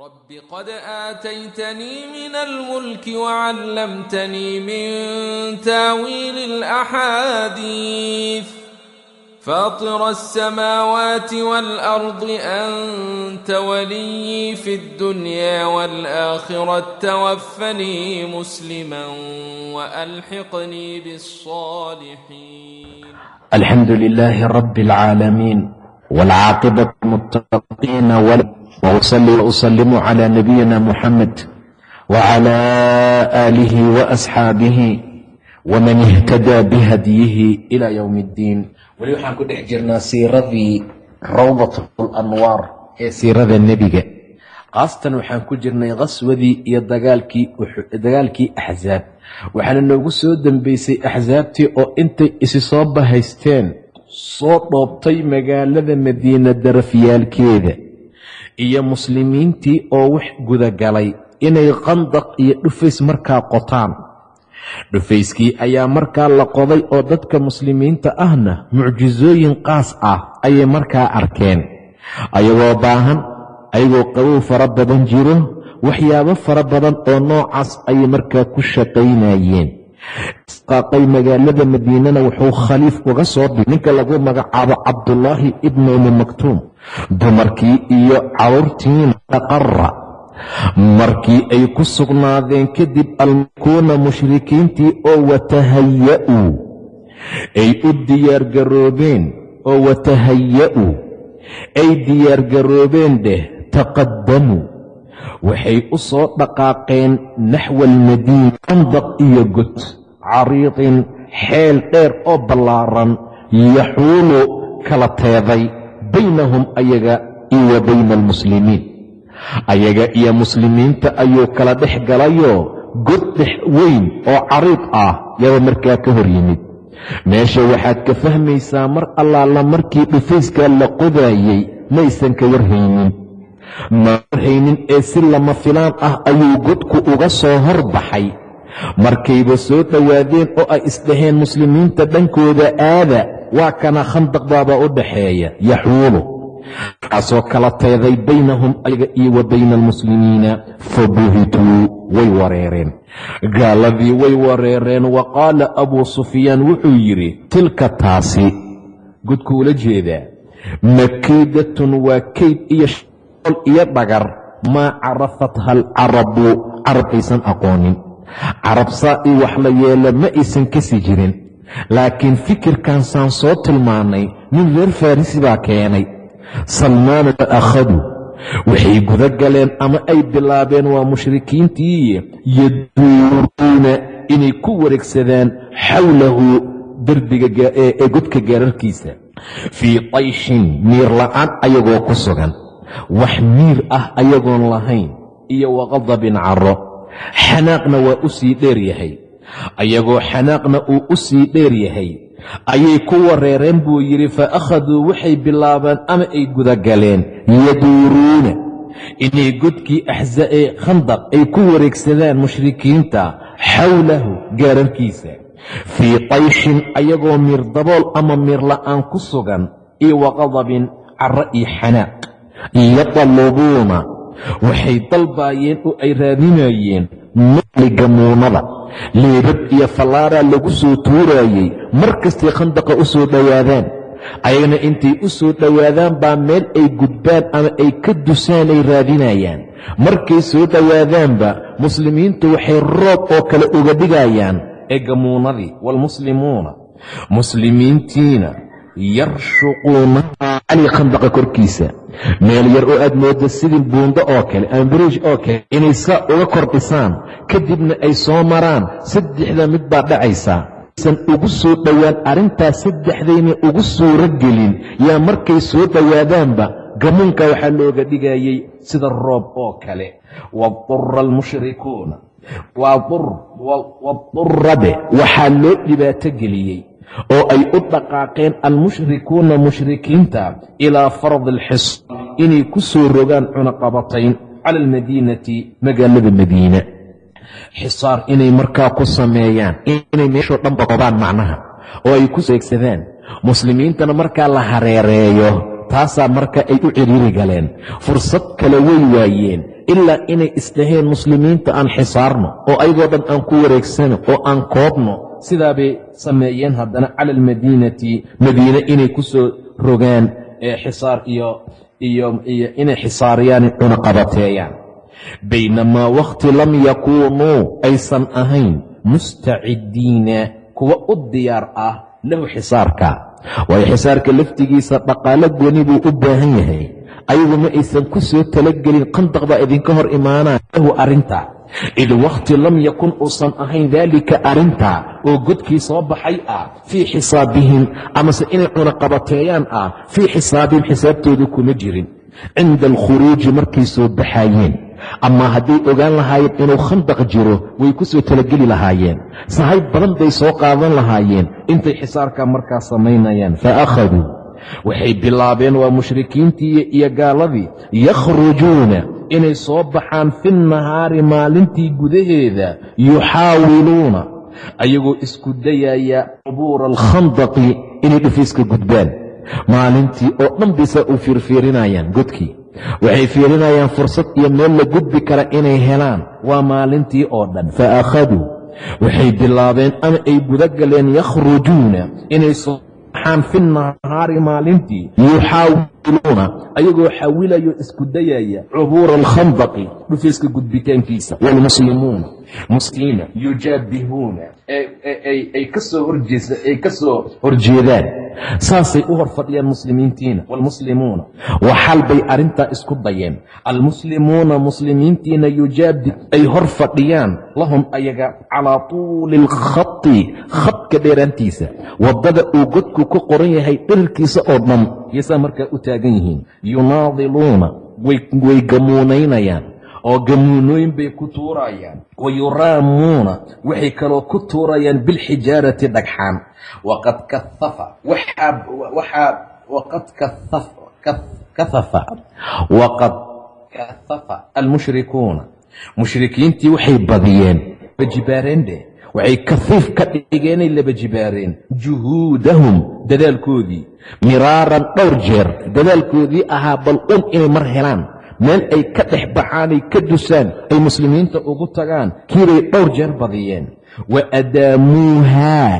رب قد آتيتني من الملك وعلمتني من تاويل الأحاديث فاطر السماوات والأرض أنت ولي في الدنيا والآخرة توفني مسلما وألحقني بالصالحين الحمد لله رب العالمين والعاقبة المتقين ولا wausalli wausalimu cala nabiyina muxamed wacala aalihi waasxaabihi waman ihtadaa bihadyihi ila yowmi iddiin weli waxaan ku dhex jirnaa siiradii rawdat lanwaar ee siirada nebiga. Khaasatan waxaan ku jirnay khaswadii iyo dagaalkii axsaab waxaana noogu soo dembeysay axsaabtii oo intay isi soo bahaysteen soo dhoobtay magaalada madiina darafyaalkeeda iyo muslimiintii oo wax gudagalay inay khandaq iyo dhufays markaa qotaan. Dhufayskii ayaa markaa la qoday oo dadka muslimiinta ahna mucjisooyin qaas ah ayay markaa arkeen. Ayagoo baahan ayagoo qabow fara badan jiro waxyaabo fara badan oo noocaas ayay markaa ku shaqaynayeen isqaaqay magaalada madiinana wuxuu khaliif uga soo dhigay ninka lagu magacaabo cabdulaahi ibnu umi maktuum. Dumarkii iyo caruurtiina taqara markii ay ku sugnaadeen kadib almakuuna mushrikiintii oo watahaya-uu ay u diyaargaroobeen oo watahaya-uu ay diyaargaroobeen dheh taqadamuu waxay u soo dhaqaaqeen naxwa almadiina andaq iyo god cariidin xeel dheer oo ballaaran yaxuulu kala teeday baynahum ayaga iyo wa bayna almuslimiin. Ayaga iyo muslimiinta ayuu kala dhex galayoo god dhex weyn oo cariid ah yaba markaa ka hor yimid. Meesha waxaad ka fahmaysaa mar allaala markii dhufayskaa la qodaayey maysan ka warhaynin. Ma warhaynin ee si lama filaan ah ayuu godku uga soo hor baxay markayba soo dhowaadeen oo ay isdhaheen muslimiinta dhankooda aada waa kana khandaqdaaba u dhaxeeya yaxuulu kaasoo kala teeday baynahum ayaga iyo wa bayna almuslimiina fabuhituu way wareereen. Gaaladii way wareereen wa qaala abuu sufyaan wuxuu yidhi tilka taasi godku ula jeedaa makiidatun waa kayd iyo shol iyo dhagar maa carafatha alcarabu carab aysan aqoonin carab saa ii wax la yeela ma aysan kasi jirin. Laakiin fikirkan saan soo tilmaannay nin reer farrisi baa keenay. Salmaana akhaduu waxay guda galeen ama ay bilaabeen waa mushrikiintii yaduuruuna inay ku wareegsadaan xawlahu derbiga ee godka gaararkiisa. Fii tayshin miir la'aan ayagoo ku sugan. Wax miir ah ayagoon lahayn iyo waqadabin caro xanaaqna waa u sii dheer yahay. Ayagoo xanaaqna uu u sii dheer yahay. Ayay ku wareereen buu yidhi fa akhaduu waxay bilaabeen ama ay gudagaleen yaduuruuna inay godkii axsa ee khandaq ay ku wareegsadaan mushrikiinta xawlahu gaararkiisa. Fii tayshin ayagoo miir dabool ama miir la'aan ku sugan iyo waqadabin caro iyo xanaaq. Yatalubuuna waxay dalbaayeen oo ay raadinayeen maliga muunada. Leebad iyo fallaaraa lagu soo tuuraayey mar kastay khandaqa u soo dhowaadaan. Ayagana intay u soo dhowaadaan baa meel ay gudbaan ama ay ka dusaan ay raadinayaan markay soo dhowaadaanba muslimiintu waxay roob oo kale uga dhigayaan eegamuunadii waalmuslimuuna muslimiintiina yarshuquunaha cali khandaqa korkiisa. Meel yar oo aad moodda sidii buundo oo kale ama biriij oo kale inay saa uga kordhisaan kadibna ay soo maraan saddexda mid baa dhacaysaa. Aysan ugu soo dhowaan arrintaas saddexdayna ugu suuro gelin yaa markay soo dhowaadaanba gamuunka waxaa looga dhigayey sida roob oo kale. Wadura almushrikuuna wadurade waxaa loo dhibaato geliyey oo ay u dhaqaaqeen almushrikuuna mushrikiinta ilaa fardi alxis inay ku soo rogaan cunaqabatayn cala almadiinati magaalada madiina xisaar inay markaa ku sameeyaan inay meeshoo dhanba qobaan macnaha oo ay ku seegsadaan muslimiintana markaa la hareereeyo taasaa marka ay u ciriiri galeen. Fursad kale way waayeen ilaa inay isdhaheen muslimiinta aan xisaarno oo ayagoo dhan aan ku wareegsano oo aan koobno sidaa bay sameeyeen haddana cala almadiinati madiine inay ku soo rogaan xisaar iyo iyo iyo inay xisaariyaan cunaqabateeyaan baynamaa wakhti lam yakuunuu aysan ahayn mustacidiina kuwa u diyaar ah lahu xisaarka. Waayo xisaarka laftigiisa dhaqaalo gooni buu u baahan yahay ayagu ma aysan ku soo talagelin qandaq baa idinka hor imaanaya lahu arrinta. Id wakhti lam yakun uusan ahayn daalika arrinta oo godkii soo baxay ah fii xisaabihim amase inay cunaqabateeyaan ah fii xisaabihim xisaabtooda kuma jirin. Cinda alkhuruuji markay soo baxaayeen. Ama hadday ogaan lahaayeen inuu khandaq jiro way ku soo talageli lahaayeen. Sahayb badan bay soo qaadan lahaayeen. Intay xisaarkaa markaa samaynayaan fa akhaduu waxay bilaabeen waa mushrikiintii iyo gaaladii yakhrujuuna inay soo baxaan fi nahaari maalintii gudaheeda yuxaawiluuna. Ayagoo isku dayaya cubuura alkhandaqi inay dhufiiska gudbaan. Maalintii oo dhan baysaa u fiirfiirinayaan godkii. Waxay fiirinayaan fursad iyo meel la gudbi kara inay helaan. Waa maalintii oo dhan. Fa akhaduu. Waxay bilaabeen ama ay guda galeen yakhrujuuna inay soo baxaan fi nahaari maalintii. Yuxaawiluuna. Ayagoo xawilayo isku dayaya. Cubuura alkhandaqi. Dhufiiska gudbitaankiisa waalmuslimuuna muslimiina yujaabihuuna ay ka soo horjeedaan. Saasay u hor fadhiyaan muslimiintiina waalmuslimuuna waxaal bay arrintaa isku dayeen. Almuslimuuna muslimiintiina yujaabi ay hor fadhiyaan lahum ayaga calaa tuuli alkhati khadka dheeraantiisa. Waddada uu godku ku qoran yahay dhirirkiisa oo dhan yasaa markaa u taagan yihiin. Yunaadiluuna way gamuunaynayaan oo gamuunooyin bay ku tuurayaan wa yuraamuuna waxay kaloo ku tuurayaan bilxijaarati dhagxaan. Waqad kaafa waqad kahafa waqad kahafa almushrikuuna. Mushrikiintii waxay badiyeen labajibaareen dheh waxay kafiif ka dhigeenay laba jibaareen. Juhuudahum dadaalkoodii. Miraaran dhowr jeer dadaalkoodii ahaa bal un inay mar helaan meel ay ka dhex baxaanay ka dusaan ay muslimiinta ugu tagaan kiibay dhowr jeer badiyeen. Wa adaamuuhaa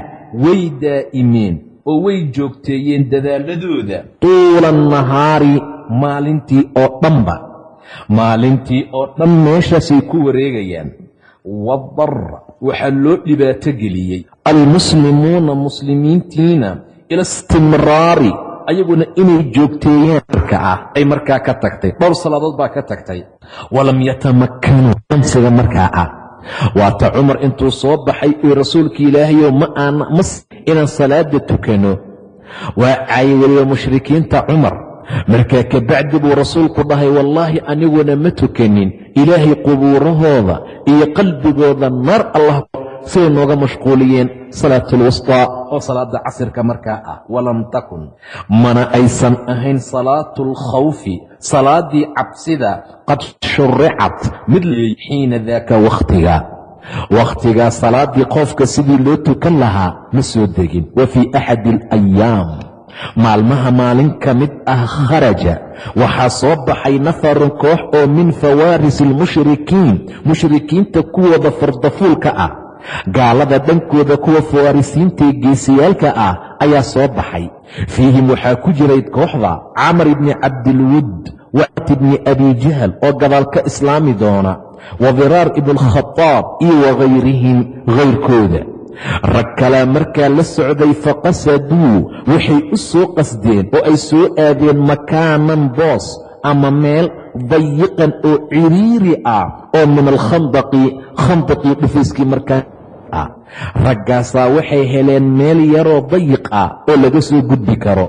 way daa'imeen oo way joogteeyeen dadaaladooda. Tuula nahaari maalintii oo dhanba. Maalintii oo dhan meeshaasay ku wareegayaan. Wadarra waxaa loo dhibaato geliyey. Almuslimuuna muslimiintiina ila istimraari ayaguna inay joogteeyaan marka ah ay markaa ka tagtay. Dhowr salaadood baa ka tagtay. Walam yatamakkanuu amsiga markaa ah. Waata cumar intuu soo baxay uu rasuulka ilaahayo inaan salaada tukano. Waa weliba mushrikiinta cumar. Markaa kabacdi buu rasuulku dhahay wallaahi aniguna ma tukanin. Ilaahay qubuurahooda iyo qalbigooda naar allah siday nooga mashquuliyeen salaat alwustaa oo salaada casirka markaa ah walam takun mana aysan ahayn salaatu alkhawfi salaaddii cabsida qad shuricat mid xiina daaka wakhtiga. Wakhtigaa salaaddii qofka sidii loo tukan lahaa ma soo degin. Wa fii axadi alayaam maalmaha maalin ka mid ah kharaja. Waxaa soo baxay nafarun koox oo min fawaaris almushrikiin mushrikiinta kuwooda fardafuulka ah gaalada dhankooda kuwa fawaarisiintae geesiyaalka ah ayaa soo baxay. Fiihim waxaa ku jiray kooxda camar ibni cabdilwud waat ibni abi jahl oo gadaal ka islaami doona wa diraar ibnkhadaab iyo wakayrihim kayrkooda rag kalaa markaa la socday faqasaduu waxay u soo qasdeen oo ay soo aadeen makaanan boos ama meel dayiqan oo ciriiri ah oo min alkhandaqi khandaqii dhufiiskii markaa raggaasaa waxay heleen meel yaroo dayiq ah oo laga soo gudbi karo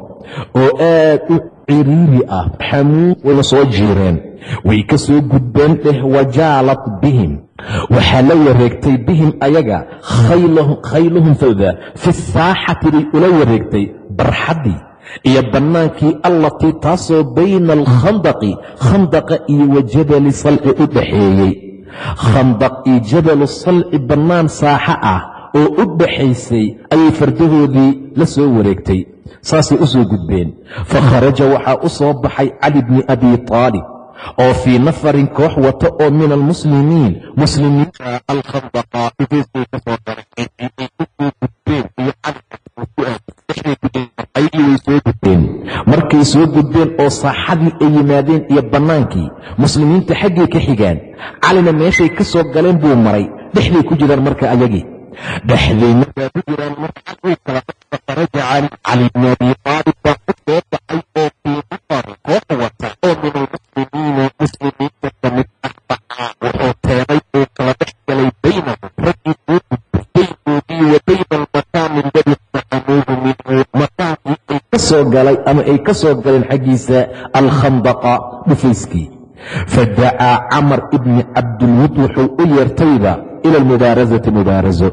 oo aad u ciriiri ah xamuud wayna soo jiireen. Way ka soo gudbeen dheh wajaalat bihim. Waxaa la wareegtay bihim ayaga khayluhum fawda fi saaxati bay ula wareegtay barxaddii iyo bannaankii allatii taasoo bayna alkhandaqi khandaqa iyo wa jabali salci u dhaxeeyey khandaq iyo jabalu salci bannaan saaxo ah oo u dhaxaysay ayay fardahoodii la soo wareegtay saasay u soo gudbeen. Fa kharaja waxaa u soo baxay cali bni abi taalib oo fii nafarin koox wata oo min almuslimiin. Muslimiinta alkhandaqa dhufeysay ka soo garay soo gudbeen markay soo gudbeen oo saaxadii ay yimaadeen iyo bannaankii muslimiinta xaggay ka xigaan calina meeshay ka soo galeen buu maray. Dhexday ku jiraan marka ayagii. Dhexday markaa ku jiraan marka faraja cali soo galay ama ay ka soo galeen xaggiisa alkhandaqa dhufayskii. Fadacaa camar ibni cabdilwud wuxuu u yeertayba ila almubaarasati mubaaraso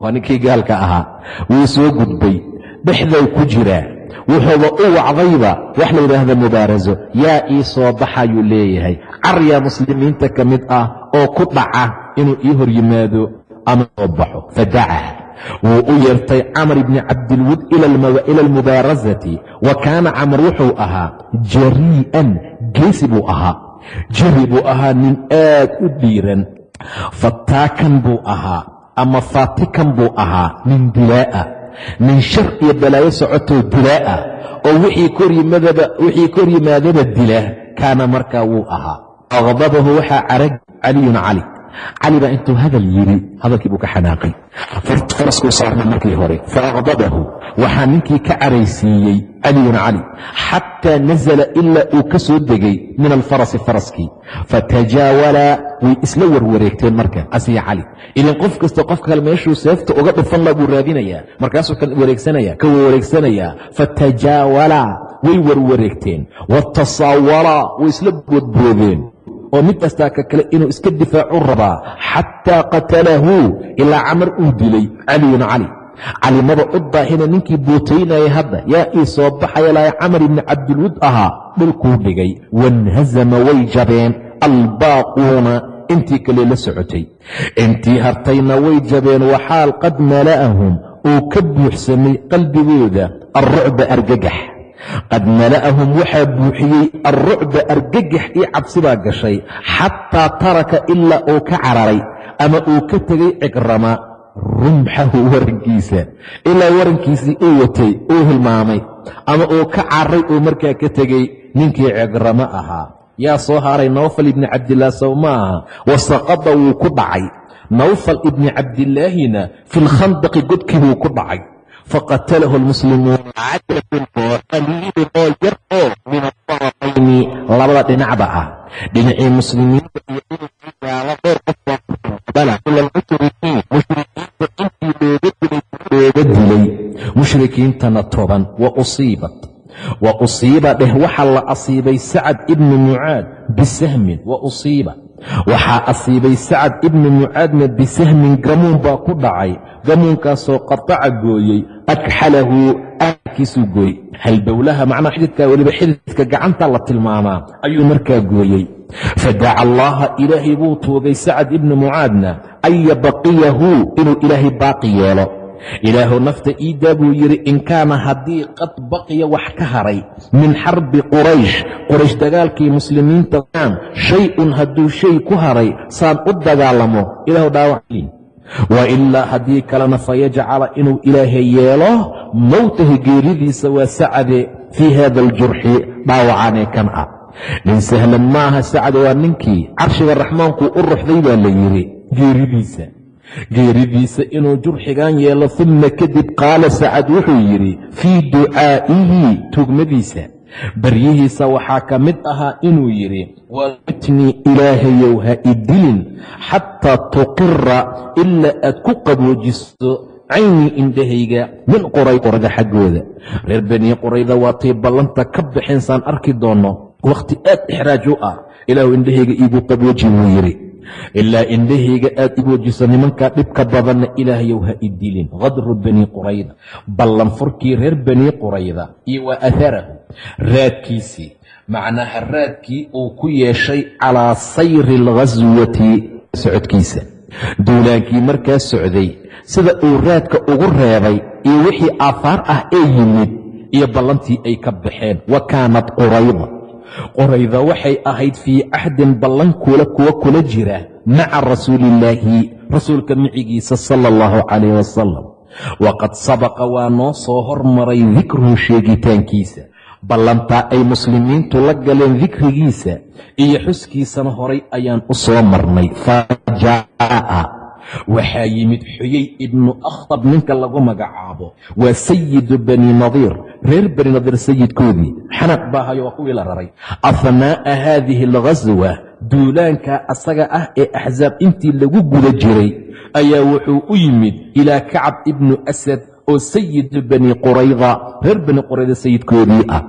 waa ninkii gaalka ahaa. Wuu soo gudbay. Dhexday ku jiraa wuxuuba u wacdayba wax la yidhaahda mubaaraso yaa ii soo baxayuu leeyahay. Caryaa muslimiinta ka mid ah oo ku dhaca inuu ii hor yimaado ama soo baxo. Fadacaa wuu u yeertay camar ibni cabdilwud ila almubaarasati wa kaana camar wuxuu ahaa jarii'an geesi buu ahaa. Jari buu ahaa nin aad u dhiiran. Fataakan buu ahaa ama faatikan buu ahaa nin dilaa'a. Nin shar iyo balaayo socotoo dilaa'a oo wixii kor yimaadaba dila kaana markaa wuu ahaa. Aqdabahu waxaa carag caliyun cali cali baa intuu hadal yidhi hadalkii buu ka xanaaqay faraskuu saarna markii hore faaqdabahu waxaa ninkii ka caraysiiyey caliyun cali xataa nazala ilaa uu ka soo degay min alfarasi faraskii fatajaawalaa way isla warwareegteen marka asiya cali ilan qof kasta qofka kale meeshuu seefta uga dhufan la buu raadinayaa markaasuu kan wareegsanaya ka wareegsanayaa fatajaawalaa way warwareegteen watasaawalaa way isla boodboodeen oo mid kastaa ka kale inuu iska difaacu rabaa xataa qatalahu ilaa camar uu dilay caliyun cali. Calimada u daahina ninkii bootaynayay hadda yaa ii soo baxaya laha camar ibni cabdilwud ahaa dhulkuu dhigay wanhazama way jabeen albaaquuna intii kale la socotay. Intii hartayna way jabeen waxaal qad mala'ahum uu ka buuxsamay qalbigooda alrucba argagax qad mala'ahum waxaa buuxiyey alrucba argagax io cabsi baa gashay xataa taraka ilaa uu ka cararay ama uu ka tegay cikrama rumxahu warankiisa ilaa warankiisii uu watay uu hilmaamay ama uu ka cararay uu markaa ka tegey ninkii cikramo ahaa. Yaa soo haray nawfal ibni cabdillaah sow ma aha? Wasaqada wuu ku dhacay. Nawfal ibni cabdillaahina fi lkhandaqi godkii buu ku dhacay faqatalahu almuslimuuna cadadun oo qaliilun oo yar oo min atarafayni labada dhinacba ah dhinacii muslimiinta iyo dhinacii gaala dhowr almushrikiin mushrikiinta intii looga dilay mushrikiintana toban wa usiibat wa usiiba dheh waxaa la asiibay sacad ibni mucaad bisahmin wa usiiba waxaa asiibay sacad ibni mucaadna bisahmin gamuun baa ku dhacay. Gamuunkaasoo qataca gooyey akxalahu aankiisuu gooy halbowlaha macnaha xididkaa weliba xididka gacanta la tilmaamaa ayuu markaa gooyey. Fadaca allaaha ilaahay buu tuugay sacad ibni mucaadna an yabaqiyahu inuu ilaahay baaqi yeelo ilaahu nafta iidaa buu yidhi in kaana haddii qad baqiya wax ka haray min xarbi quraysh quraysh dagaalkii muslimiinta aan shay-un hadduu shay ku haray saan u dagaalamo. Ilaahu dhaawacin wa ilaa haddii kalena fayajcala inuu ilaahay yeelo mowtaha geeridiisa waa sacade fii hada aljurxi dhaawacaanee kan ah. Nin sahlan maaha sacad waa ninkii carshiga raxmaankuu u ruxday baa la yidhi geeridiisa geeridiisa inuu jurxigan yeelo uma kadib qaala sacad wuxuu yidhi fii ducaa'ihi tugmadiisa baryihiisa waxaa ka mid ahaa inuu yidhi wamitnii ilaahayow ha idilin xataa tuqira ilaa aad ku qaboojiso caynii indhahayga min quray qurada xaggooda. Reer banii qurayda waatay ballanta ka baxeen saan arki doonno wakhti aad ixraaj u ah ilaahu indhahayga iigu qabooji buu yidhi ilaa indhahayga aad iboojiso nimankaa dhibka badanna ilaahayow ha idilin khadru banii qurayda ballanfurkii reer banii qurayda iyo wa atharahu raadkiisii macnaha raadkii uu ku yeeshay calaa sayri alghaswati socodkiisa duulaankii markaa socday sida uu raadka ugu reebay iyo wixii aafaar ah ee yimid iyo ballantii ay ka baxeen wa kaanat qurayda qurayda waxay ahayd fii cahdin ballan kula kuwa kula jira maca rasuuliillaahi rasuulka micigiisa sala allahu calayh wasalam waqad sabaqa waa noo soo hormaray dikruhu sheegitaankiisa. Ballantaa ay muslimiintu la galeen dikrigiisa iyo xuskiisana horay ayaan u soo marnay. Fa jaa'a waxaa yimid xuyey ibnu akhtab ninka lagu magacaabo. Waa sayidu bani nadiir reer bani nadiir sayidkoodii xanaq baa hayo waa kuwii la raray. Afnaa'a haadihi alghaswa duulaanka asaga ah ee axsaab intii lagu guda jiray ayaa wuxuu u yimid ilaa kacab ibnu asad oo sayidu bani qurayda reer bani qurayda sayidkoodii ah.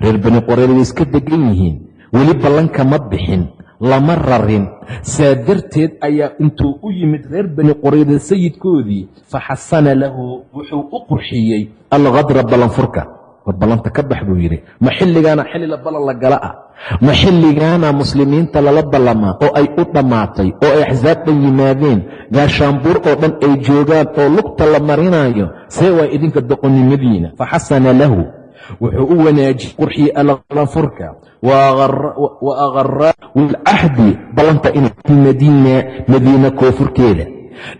Reer bani qurayda way iska degan yihiin weli ballanka ma bixin lama rarin. Saa darteed ayaa intuu u yimid reer bani qurayda sayidkoodii faxasana lahu wuxuu u qurxiyey alkhadra ballanfurka war ballanta ka bax buu yidhi ma xilligaana xilli la ballan la gala ah. Ma xilligaana muslimiinta lala ballamaa oo ay u dhammaatay oo ay axsaab dhan yimaadeen. Gaashaanbuur oo dhan ay joogaan oo lugta la marinayo. See waa idinka doqonnimadiina. Faxasana lahu wuxuu u wanaajiyey qurxiyey allanfurka wa akhara wilcahdi ballanta inmadiina madiina koonfurkeeda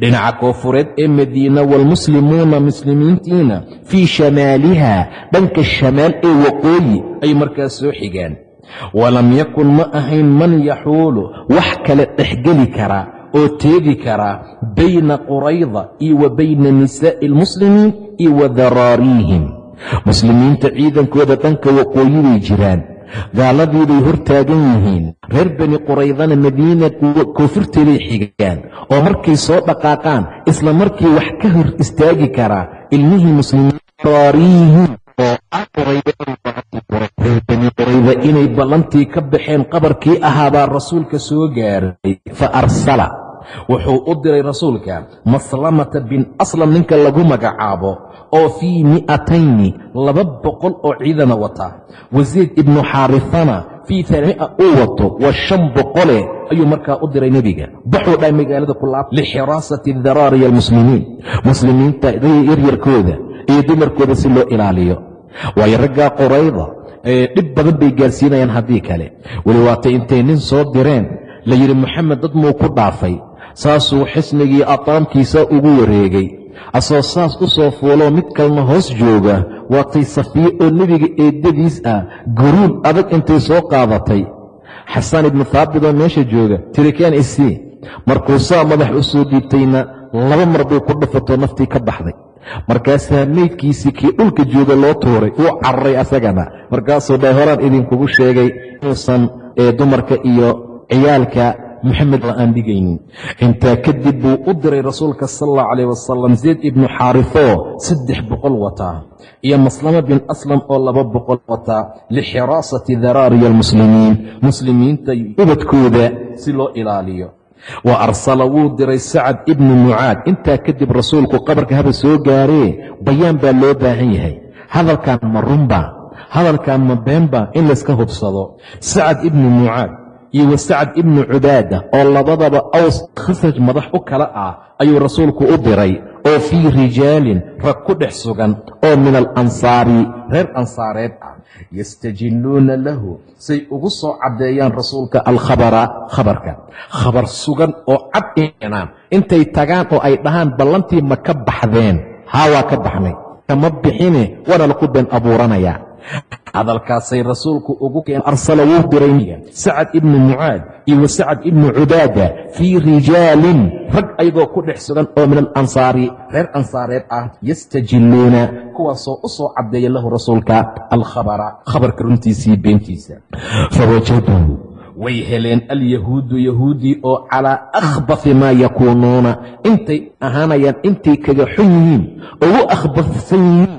dhinaca koonfureed ee madiina waalmuslimuuna muslimiintiina fii shamaaliha dhanka shamaal ee waqooyi ay markaas soo xigaan. Walam yakun ma ahayn man yaxuulu wax kale dhexgeli karaa oo teedi karaa bayna qurayda iyo wa bayna nisaa'i almuslimiin iyo wa daraariihim muslimiinta ciidankooda dhanka waqooyi bay jiraan. Gaaladii bay hor taagan yihiin. Reer bani quraydana madiina koonfurteeday xigaan. Oo markay soo dhaqaaqaan isla markii wax ka hor istaagi karaa ilmihii muslimiin daraariihim oo ah reer bani qurayda inay ballantii ka baxeen qabarkii ahaabaa rasuulka soo gaaray fa arsala. Wuxuu u diray rasuulka maslamata bin aslam ninka lagu magacaabo oo fii mi'atayni laba boqol oo ciidana wata. Wasiid ibnu xaarifana fii taamia uu wato waa shan boqole ayuu markaa u diray nebiga. Baxuu dhahay magaalada kulaab lixiraasati daraariya almuslimiin muslimiinta yaryarkooda iyo dumarkooda si loo ilaaliyo. Waayo raggaa qorayda dhib badan bay gaarsiinayaan haddii kale. Weli waatay intay nin soo direen la yidhi moxamed dad muu ku dhaafay. Saasuu xisnigii ataamkiisa ugu wareegay asoo saas u soo fuuloo mid kalna hoos jooga waatay safiye oo nebiga eeddadiis ah guruul adag intay soo qaadatay. Xasaan ibnu haabit oo meesha jooga tirikaan isii markuu saa madax u soo dhiibtayna laba mar bay ku dhufatoo naftii ka baxday. Markaasaa meydkiisii kii dhulka jooga loo tuuray uu cararay asagana. Markaasuu dhahay horaan idinkugu sheegay inuusan ee dumarka iyo ciyaalka moxamed la aan dhigaynin intaa kadib buu u diray rasuulka sal allahu calayh wasalam zayd ibnu xaarifoo saddex boqol wataa iyo maslama bin aslam oo laba boqol wataa lixiraasati daraariya almuslimiin. Muslimiinta ubadkooda si loo ilaaliyo. Wa arsala wuu diray sacad ibnu mucaad. Intaa kadib rasuulku qabarka haba soo gaaree bayaan baa loo baahan yahay. Hadalkan ma runba hadalkan ma beenba in layska hubsado. Sacad ibnu mucaad iyo wa sacad ibnu cubaada oo labadaba aws khasraj madax u kala ah ayuu rasuulku u diray oo fii rijaalin rag ku dhex sugan oo min alansaari reer ansaareed ah yastajilluuna lahu say ugu soo caddeeyaan rasuulka alkhabara khabarka. Khabar sugan oo cad inaan intay tagaan oo ay dhahaan ballantii ma ka baxdeen. Haa waa ka baxnay. Kama bixine waana laku been abuuranayaa hadalkaasay rasuulku ugu keen arsala wuu diray sacad ibnu mucaad iyo wa sacad ibnu cubaada fii rijaalin rag ayagoo ku dhex sugan oo min alansaari reer ansaareed ah yastajilluuna kuwaasoo u soo caddeeya lahu rasuulka alkhabara khabarka runtiisii beentiisa. Fawajaduu way heleen alyahuudu yahuudii oo calaa akhbafi maa yakuunuuna. Intay ahaanayaan intay kaga xun yihiin ugu akhbafsan yihiin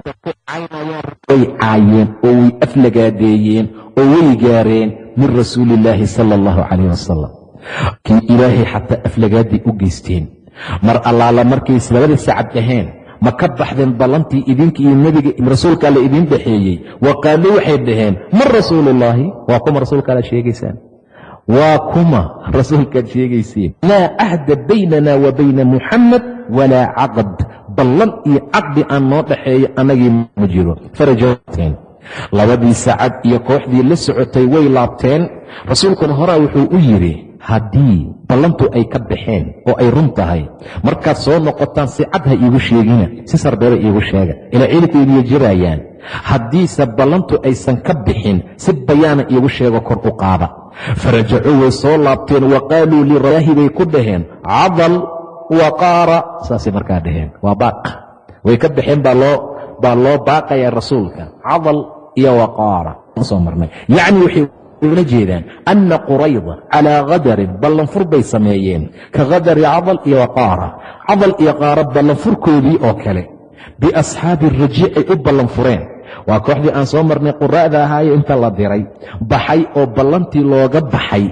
way caayeen oo way aflagaadeeyeen oo way gaareen min rasuuli illaahi sala allahu calayh wasalam kii ilaahay xataa aflagaaday u geysteen. Mar allaala markay labada sacad dhaheen ma ka baxdeen ballantii idinka iyo nebiga rasuulka alla idiin dhexeeyey. Wa qaaluu waxay dhaheen man rasuuluullaahi waa kuma rasuulka alla sheegaysaan waa kuma rasuulkaad sheegayseen laa cahda baynana wa bayna muxamed walaa caqd. Ballan iyo caqdi aan noo dhaxeeyo annagii ma jiro. Farajateen labadii sacad iyo kooxdii la socotay way laabteen. Rasuulkuna horaa wuxuu u yidhi haddii ballantu ay ka baxeen oo ay run tahay markaad soo noqotaan si cad ha iigu sheegina si sarbeeba iigu sheega ilaa ciidankaydiya jirayaan. Haddiise ballantu aysan ka bixin si bayaana iigu sheego kor u qaada. Farajacuu way soo laabteen wa qaaluu liraahi bay ku dhaheen. Cadal wa qaara saasay markaa dhaheen. Waa baaq. Way ka baxeen baa loo baa loo baaqayaa rasuulka. Cadal iyo waqaara soo marnay ula jeedaan anna qurayda calaa qadarin ballanfur bay sameeyeen ka qadari cadal iyo waqaara cadal iyo qaara ballanfurkoodii oo kale. Biasxaabi rajiic ay u ballanfureen. Waa kooxdii aan soo marnay quraa'da ahaayo inta la diray. Baxay oo ballantii looga baxay.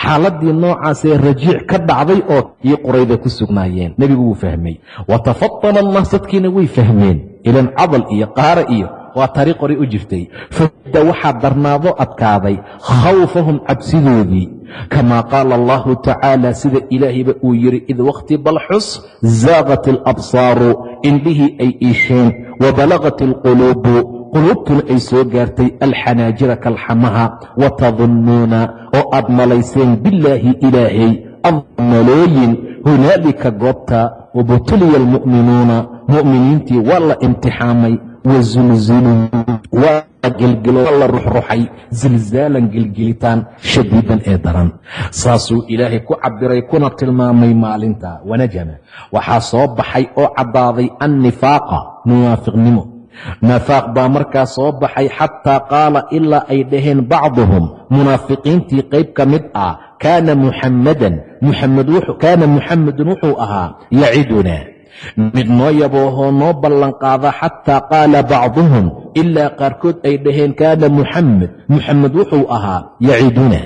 Xaaladii noocaasee rajiic ka dhacday oo iyo qurayda ku sugnaayeen. Nebigu wuu fahmay. Wa tafatana annaas dadkiina way fahmeen. Ilan cadal iyo qaara iyo waa tariiq horay u jirtay. Fada waxaa darnaado adkaaday khawfahum cabsidoodii. Kamaa qaala allahu tacaala sida ilaahayba uu yidhi id wakhti balxus zaaqat alabsaaru indhihii ay iisheen wa balagat alquluubu. Quluubtuna ay soo gaartay alxanaajira kalxamaha wa tadunnuuna oo aad malayseen billaahi ilaahay admalooyin hunaalika goobta wabtuliya almu'minuuna mu'miniintii waa la imtixaamay wazulzuluu waa gelgelo la ruxruxay zilzaalan gelgelitaan shadiidan ee daran. Saasuu ilaahay ku cabiray kuna tilmaamay maalinta wanajama waxaa soo baxay oo caddaaday annifaaqa munaafiqnimo. Naafaaq baa markaa soo baxay xataa qaala ilaa ay dhaheen bacduhum munaafiqiintii qayb ka mid ah kaana muxammadan kaana muxamedun wuxuu ahaa yacidunaa mid noo yaboohoo noo ballanqaada xataa qaala bacduhum ilaa qaarkood ay dhaheen kaana muxamed muxamed wuxuu ahaa yaciduna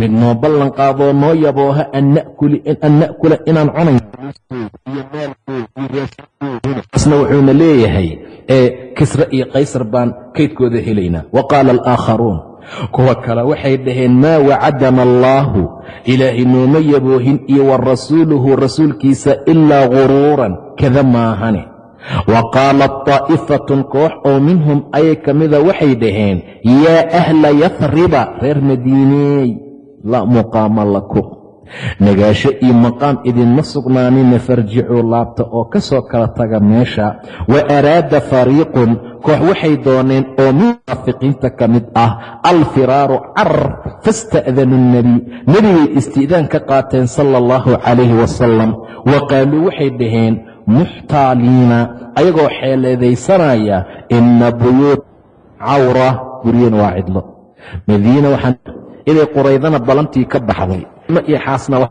mid noo ballanqaadoo noo yabooha an na'kula inaan cunaynosna wuxuuna leeyahay ee kisre iyo kaysar baan kaydkooda helaynaa wa qaala alaakharuun kuwa kale waxay dhaheen maa wacadana allaahu ilaahay nooma yaboohin iyo wa rasuuluhu rasuulkiisa ilaa guruuran kada maahane. Wa qaalat طaa'ifatun koox oo minhum ayay ka mida waxay dhaheen yaa ahla yafriba reer madiineey la muqaama lakum nagaasho iyo maqaam idinma sugnaanina farjicuu laabta oo ka soo kala taga meesha. Wa araada fariiqun koox waxay dooneen oo min munaafiqiinta ka mid ah alfiraaru carar fasta'danu nebiy nebigay isti'daan ka qaateen sala allahu calayhi wasalam wa qaaluu waxay dhaheen muxtaaliina ayagoo xeeleedaysanaya ina buyuut cawra. Guryen waa cidlo. Madiina waxaan iday quraydana balantii ka baxday iyo xaasna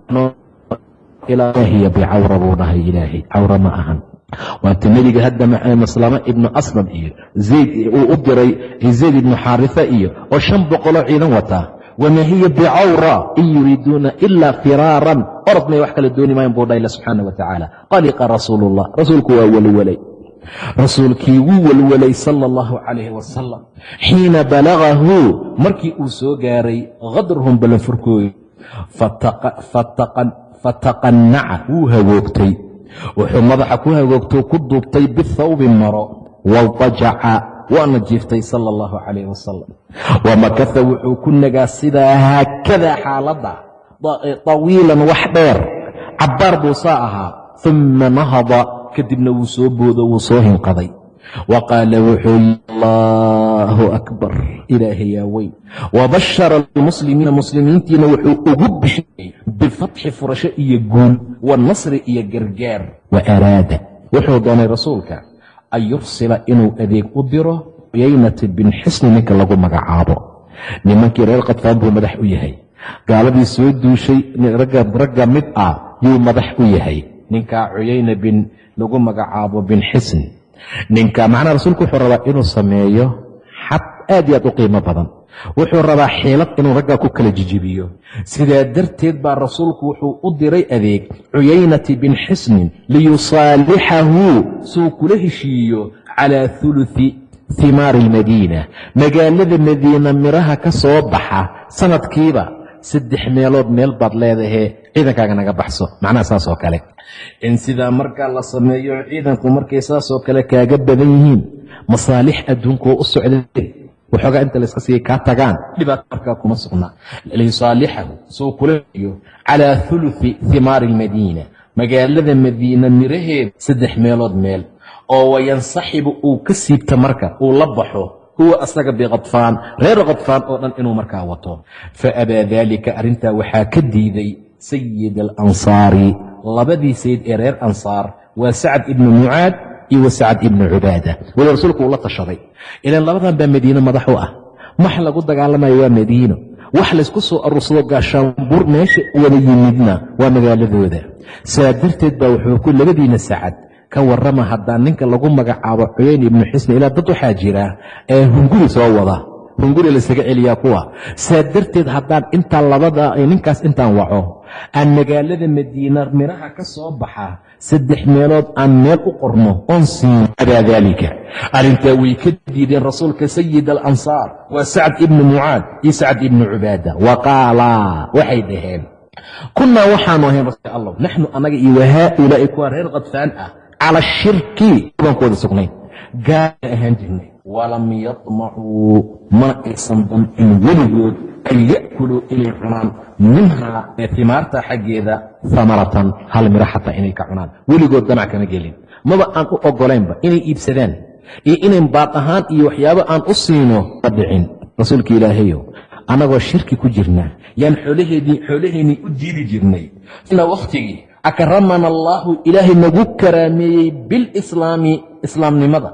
ilaahiya bicawra buu dhahay ilaahay. Cawra ma ahan. Waata nebiga hadda maslama ibnu aslam iyo zayd uu u diray zayd ibnu xaarifa iyo oo shan boqoloo ciidan wataa wama hiya bicawra in yuriiduuna ilaa firaaran. Orod may wax kala dooni maayan buu dhahay subxaana wa qaliqa rasuulu rasuulku waa welwelay. Rasuulkii wuu welwelay sala allahu calayhi wasalam xiina balagahu markii uu soo gaaray khadruhum ballanfurkooda fataqannaca wuu hagoogtay. Wuxuu madaxa ku hagoogtoo ku duubtay bithawbi maro waltajaca waana jiiftay sala allahu calayh wasalam wamakasa wuxuu ku nagaa sidaa haakadaa xaaladda tawiilan wax dheer. Cabbaar buu saa ahaa uma nahada kadibna wuu soo boodo wuu soo hinqaday wa qaala wuxuu yi allaahu akbar ilaahay yaa weyn wabashara almuslimiina muslimiintiina wuxuu ugu bixiyey bifatxi furasho iyo guul wanasri iyo gargaar wa araada wuxuu doonay rasuulka an yursila inuu adeeg u diro cuyaynata bin xisni ninka lagu magacaabo nimankii reer khadfaan buu madax u yahay gaaladii soo duushay ragga mid ah yuu madax u yahay ninkaa cuyayna bin lagu magacaabo bin xisni ninka macnaha rasuulku wuxuu rabaa inuu sameeyo xad aad iyo aad u qiimo badan. Wuxuu rabaa xiilad inuu raggaa ku kala jijibiyo. Sidaa darteed baa rasuulku wuxuu u diray adeeg cuyaynati bin xisnin liyusaalixahu suu kula heshiiyo calaa huluthi himaari almadiina magaalada madiina miraha ka soo baxa sanadkiiba saddex meelood meel baad leedahee ciidankaaga naga baxso. Macnaha saas oo kale. In sidaa markaa la sameeyo ciidanku markay saasoo kale kaaga badan yihiin masaalix adduunkuoo u socday waxoogaa inta layska siiyey kaa tagaan dhibaata markaa kuma sugnaa lisaalixahu soo kulayo calaa hulufi himaari almadiina magaalada madiina miraheeda saddex meelood meel oo wayansaxibu uu ka siibta marka uu la baxo huwa asaga bikadfaan reer khadfaan oo dhan inuu markaa wato. Fa abaa daalika arrintaa waxaa ka diiday sayid alansaari labadii sayid ee reer ansaar waa sacad ibnu mucaad iyo wa sacad ibnu cubaada. Weli rasuulku uu la tashaday. Ilaan labadan baa madiino madax u ah. Max lagu dagaalamayo waa madiino. Wax laysku soo arursado gaashaanbur meesha wada yimidna waa magaaladooda. Saa darteed baa wuxuu ku labadiina sacad ka warrama haddaan ninka lagu magacaabo cuyeyn ibnu xisni ilaa dad waxaa jira ee hunguri soo wada. Hunguri laysaga celiyaa kuwa. Saa darteed haddaan intaa labada ninkaas intaan waco aan magaalada madiina miraha ka soo baxa saddex meelood aan meel u qorno oon siin abaa daalika. Arrintaa way ka diideen rasuulka sayid alansaar waa sacd ibnu mucaad iyo sacd ibnu cubaada. Wa qaalaa waxay dhaheen kunnaa waxaanu ahayn rasul allah naxnu annaga iyo wahaaulaa'i kuwa reer khadfaan ah cala shirki baankooda sugnayn gaala ahaan jirnay walam yadmacuu mana aysan damcin weligood an ya'kuluu inay cunaan minhaa ee himaarta xaggeeda hamaratan hal miro xataa inay ka cunaan weligood damac kama gelin maba aan u oggolaynba inay iibsadaan iyo inayn baad ahaan iyo waxyaabo aan u siino ma dhicin rasuulka ilaahayow annagoo shirki ku jirna yaan xoolaheennii u diidi jirnay ina wakhtigii akramana allaahu ilaahay nagu karaameeyey bilislaami islaamnimada.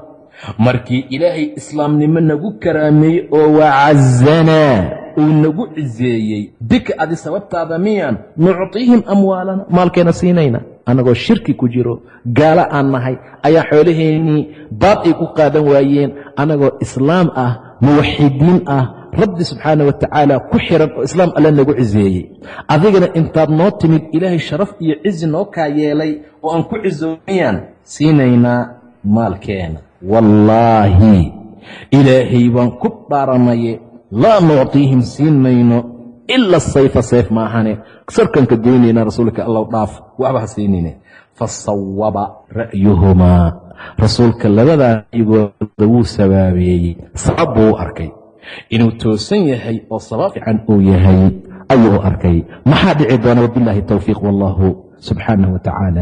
Markii ilaahay islaamnimo nagu karaameeyey oo wacazanaa uu nagu ciseeyey bika adi sababtaada miyaan? Nucطihim amwaalana maalkeena siinayna. Annagoo shirki ku jiro gaalo aan nahay ayaa xoolaheennii baad ay ku qaadan waayeen. Annagoo islaam ah muwaxidiin ah rabbi subxaana wa tacaala ku xiran oo islaam alle nagu ciseeyey adigana intaad noo timid ilaahay sharaf iyo cizi noo kaa yeelay oo aan ku cisoomiyaan siinaynaa maalkeena. Wallaahi ilaahay baan ku dhaaranaye laa nucطiihim siin mayno ila sayfa sayf maahane sarkanka goynayna rasuulka allow dhaaf waxba ha siinayne fasawaba ra'yuhumaa. Rasuulka labadaa ra'yigooda wuu sabaabeeyey sabab buu arkay inuu toosan yahay oo sabab fiican uu yahay ayuu u arkay. Maxaa dhici doona? Wabilaahi towfiiq wallahu subxaanah wa tacaala